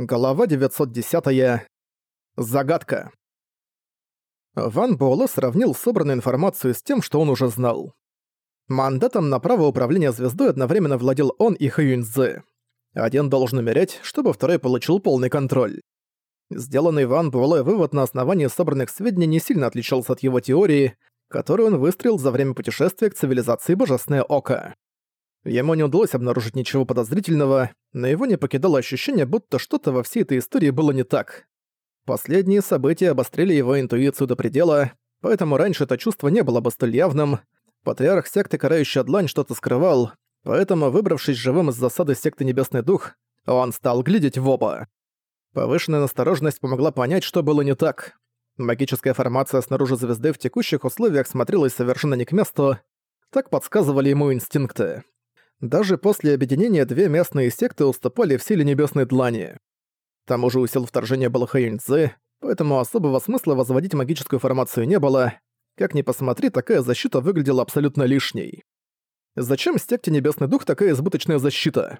Глава 910. Загадка. Ван Буэлэ сравнил собранную информацию с тем, что он уже знал. Мандатом на право управления звездой одновременно владел он и Хэюньцзы. Один должен умереть, чтобы второй получил полный контроль. Сделанный Ван Буэлэ вывод на основании собранных сведений не сильно отличался от его теории, которую он выстроил за время путешествия к цивилизации Божественное Око. Ему не удалось обнаружить ничего подозрительного, но его не покидало ощущение, будто что-то во всей этой истории было не так. Последние события обострили его интуицию до предела, поэтому раньше это чувство не было бы столь явным. Патриарх секты Карающая Длань что-то скрывал, поэтому, выбравшись живым из засады секты Небесный Дух, он стал глядеть в оба. Повышенная настороженность помогла понять, что было не так. Магическая формация снаружи звезды в текущих условиях смотрелась совершенно не к месту, так подсказывали ему инстинкты. Даже после объединения две местные секты уступали в силе Небесной Длани. К тому же у сил вторжения был Хэйнцзы, поэтому особого смысла возводить магическую формацию не было. Как ни посмотри, такая защита выглядела абсолютно лишней. Зачем секте Небесный Дух такая избыточная защита?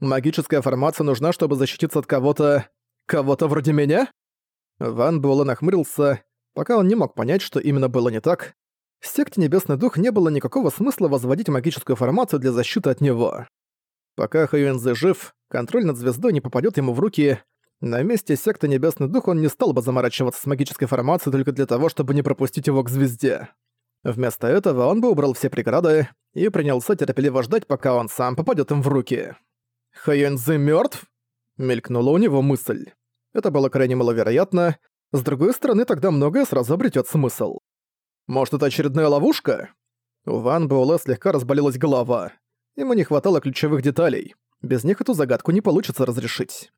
Магическая формация нужна, чтобы защититься от кого-то... кого-то вроде меня? Ван Буэлэ нахмурился, пока он не мог понять, что именно было не так, в секте Небесный Дух не было никакого смысла возводить магическую формацию для защиты от него. Пока Хэйюэнзе жив, контроль над звездой не попадет ему в руки. На месте секты Небесный Дух он не стал бы заморачиваться с магической формацией только для того, чтобы не пропустить его к звезде. Вместо этого он бы убрал все преграды и принялся терпеливо ждать, пока он сам попадет им в руки. «Хэйюэнзе мертв? мелькнула у него мысль. Это было крайне маловероятно. С другой стороны, тогда многое сразу обретет смысл. Может, это очередная ловушка? У Ван Буэлэ слегка разболелась голова. Ему не хватало ключевых деталей. Без них эту загадку не получится разрешить.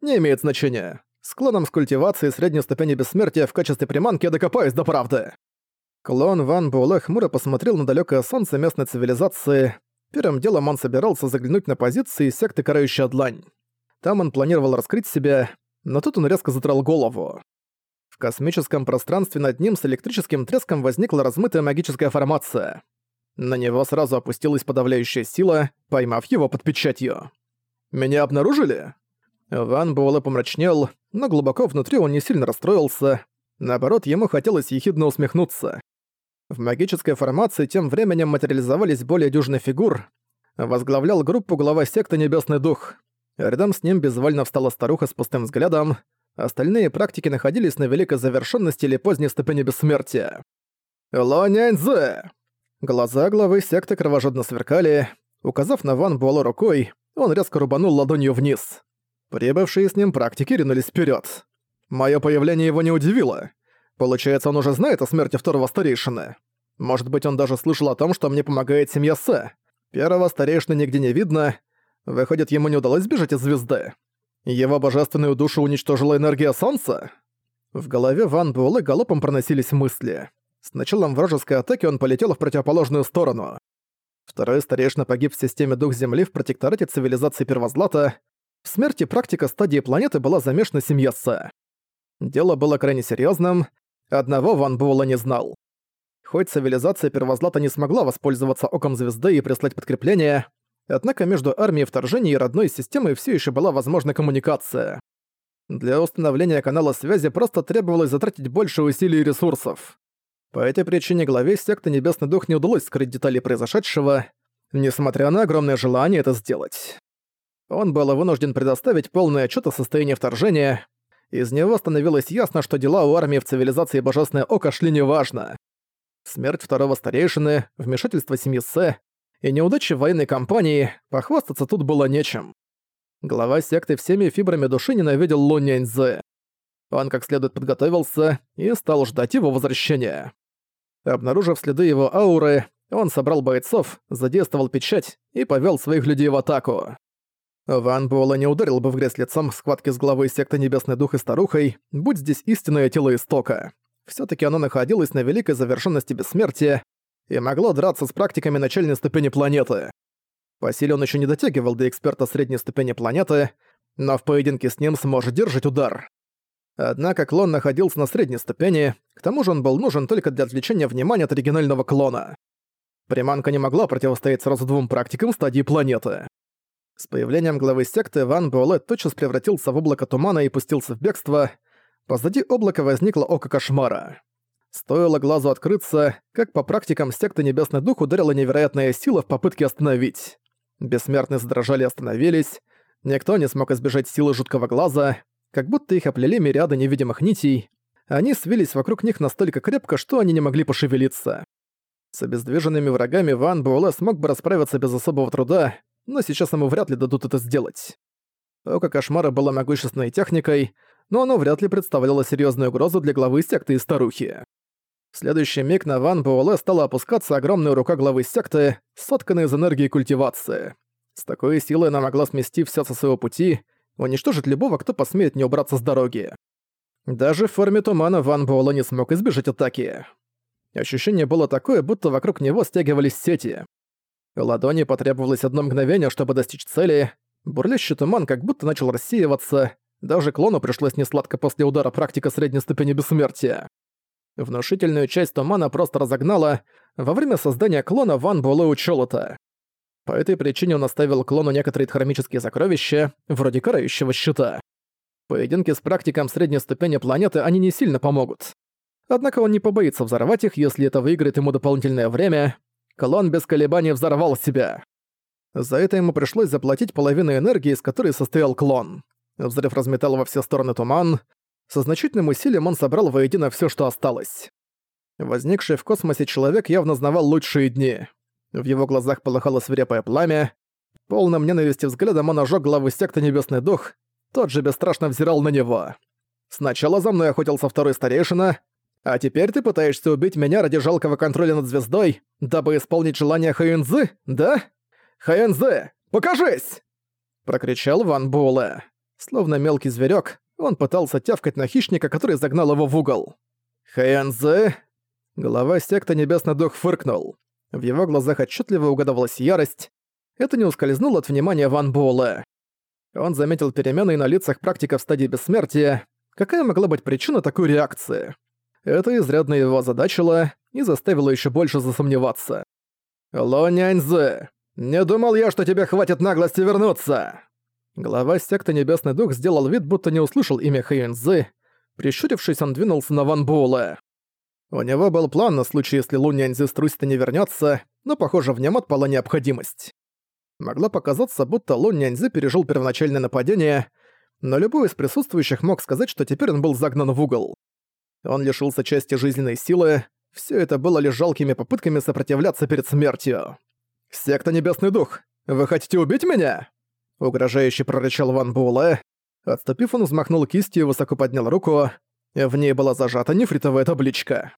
Не имеет значения. С клоном с культивацией средней ступени бессмертия в качестве приманки я докопаюсь до правды. Клон Ван Буэлэ хмуро посмотрел на далёкое солнце местной цивилизации. Первым делом он собирался заглянуть на позиции секты Карающая Длань. Там он планировал раскрыть себя, но тут он резко затрал голову. Космическом пространстве над ним с электрическим треском возникла размытая магическая формация. На него сразу опустилась подавляющая сила, поймав его под печатью. «Меня обнаружили?» Ван Буэлэ помрачнел, но глубоко внутри он не сильно расстроился. Наоборот, ему хотелось ехидно усмехнуться. В магической формации тем временем материализовались более дюжины фигур. Возглавлял группу глава секты Небесный Дух. Рядом с ним безвольно встала старуха с пустым взглядом. Остальные практики находились на великой завершенности или поздней ступени бессмертия. «Лоняньзе!» Глаза главы секты кровожадно сверкали. Указав на Ван Буэлэ рукой, он резко рубанул ладонью вниз. Прибывшие с ним практики ринулись вперед. Мое появление его не удивило. Получается, он уже знает о смерти второго старейшины. Может быть, он даже слышал о том, что мне помогает семья Сэ. Первого старейшины нигде не видно. Выходит, ему не удалось сбежать из звезды. Его божественную душу уничтожила энергия Солнца? В голове Ван Буэлэ галопом проносились мысли. С началом вражеской атаки он полетел в противоположную сторону. Второй старейшина погиб в системе Дух Земли в протекторате цивилизации Первозлата. В смерти практика стадии планеты была замешана семья Сэ. Дело было крайне серьезным. Одного Ван Буэлэ не знал. Хоть цивилизация Первозлата не смогла воспользоваться Оком Звезды и прислать подкрепление, Однако между армией вторжения и родной системой все еще была возможна коммуникация. Для установления канала связи просто требовалось затратить больше усилий и ресурсов. По этой причине главе секты Небесный Дух не удалось скрыть детали произошедшего, несмотря на огромное желание это сделать. Он был вынужден предоставить полный отчет о состоянии вторжения. Из него становилось ясно, что дела у армии в цивилизации Божественное Око шли неважно. Смерть второго старейшины, вмешательство семьи Сэ, и неудачи военной кампании, похвастаться тут было нечем. Глава секты всеми фибрами души ненавидел Лу Няньзэ. Он как следует подготовился и стал ждать его возвращения. Обнаружив следы его ауры, он собрал бойцов, задействовал печать и повел своих людей в атаку. Ван Буэлла не ударил бы в грязь лицом в схватке с главой секты Небесный Дух и Старухой, будь здесь истинное тело истока. все таки оно находилось на великой завершенности бессмертия, и могло драться с практиками начальной ступени планеты. По силе он еще не дотягивал до эксперта средней ступени планеты, но в поединке с ним сможет держать удар. Однако клон находился на средней ступени, к тому же он был нужен только для отвлечения внимания от оригинального клона. Приманка не могла противостоять сразу двум практикам стадии планеты. С появлением главы секты Ван Буэлэ тотчас превратился в облако тумана и пустился в бегство. Позади облака возникло око кошмара. Стоило глазу открыться, как по практикам секты Небесный Дух ударила невероятная сила в попытке остановить. Бессмертные задрожали и остановились. Никто не смог избежать силы жуткого глаза, как будто их оплели мириады невидимых нитей. Они свились вокруг них настолько крепко, что они не могли пошевелиться. С обездвиженными врагами Ван Буэлэ смог бы расправиться без особого труда, но сейчас ему вряд ли дадут это сделать. Око Кошмара было могущественной техникой, но оно вряд ли представляло серьезную угрозу для главы секты и старухи. В следующий миг на Ван Буэлэ стала опускаться огромная рука главы секты, сотканная из энергии культивации. С такой силой она могла смести все со своего пути, уничтожить любого, кто посмеет не убраться с дороги. Даже в форме тумана Ван Буэлэ не смог избежать атаки. Ощущение было такое, будто вокруг него стягивались сети. Ладони потребовалось одно мгновение, чтобы достичь цели. Бурлящий туман как будто начал рассеиваться. Даже клону пришлось несладко после удара практика средней ступени бессмертия. Внушительную часть тумана просто разогнала. Во время создания клона Ван Буэлэ учёл это. По этой причине он оставил клону некоторые хромические сокровища, вроде карающего щита. Поединки с практиком средней ступени планеты они не сильно помогут. Однако он не побоится взорвать их, если это выиграет ему дополнительное время. Клон без колебаний взорвал себя. За это ему пришлось заплатить половину энергии, из которой состоял клон. Взрыв разметал во все стороны туман. Со значительным усилием он собрал воедино все, что осталось. Возникший в космосе человек явно знавал лучшие дни. В его глазах полыхало свирепое пламя. Полным ненависти взглядом он ожёг главу секты Небесный Дух, тот же бесстрашно взирал на него. «Сначала за мной охотился второй старейшина, а теперь ты пытаешься убить меня ради жалкого контроля над звездой, дабы исполнить желание Хэйнзы, да? Хэйнзы, покажись!» Прокричал Ван Буэлэ. Словно мелкий зверек, он пытался тявкать на хищника, который загнал его в угол. «Хэйнзы?» Глава секты Небесный Дух фыркнул. В его глазах отчетливо угадывалась ярость. Это не ускользнуло от внимания Ван Буэлэ. Он заметил перемены на лицах практиков стадии бессмертия. Какая могла быть причина такой реакции? Это изрядно его озадачило и заставило еще больше засомневаться. «Ло Няньзы, не думал я, что тебе хватит наглости вернуться!» Глава секты Небесный Дух сделал вид, будто не услышал имя Хэйнзы. Прищурившись, он двинулся на Ван Буэлэ. У него был план на случай, если Лу Няньзы струсит и не вернется, но, похоже, в нем отпала необходимость. Могло показаться, будто Лу Няньзы пережил первоначальное нападение, но любой из присутствующих мог сказать, что теперь он был загнан в угол. Он лишился части жизненной силы, все это было лишь жалкими попытками сопротивляться перед смертью. «Секта Небесный Дух, вы хотите убить меня?» Угрожающе прорычал Ван Буэлэ. Отступив, он взмахнул кистью и высоко поднял руку. В ней была зажата нефритовая табличка.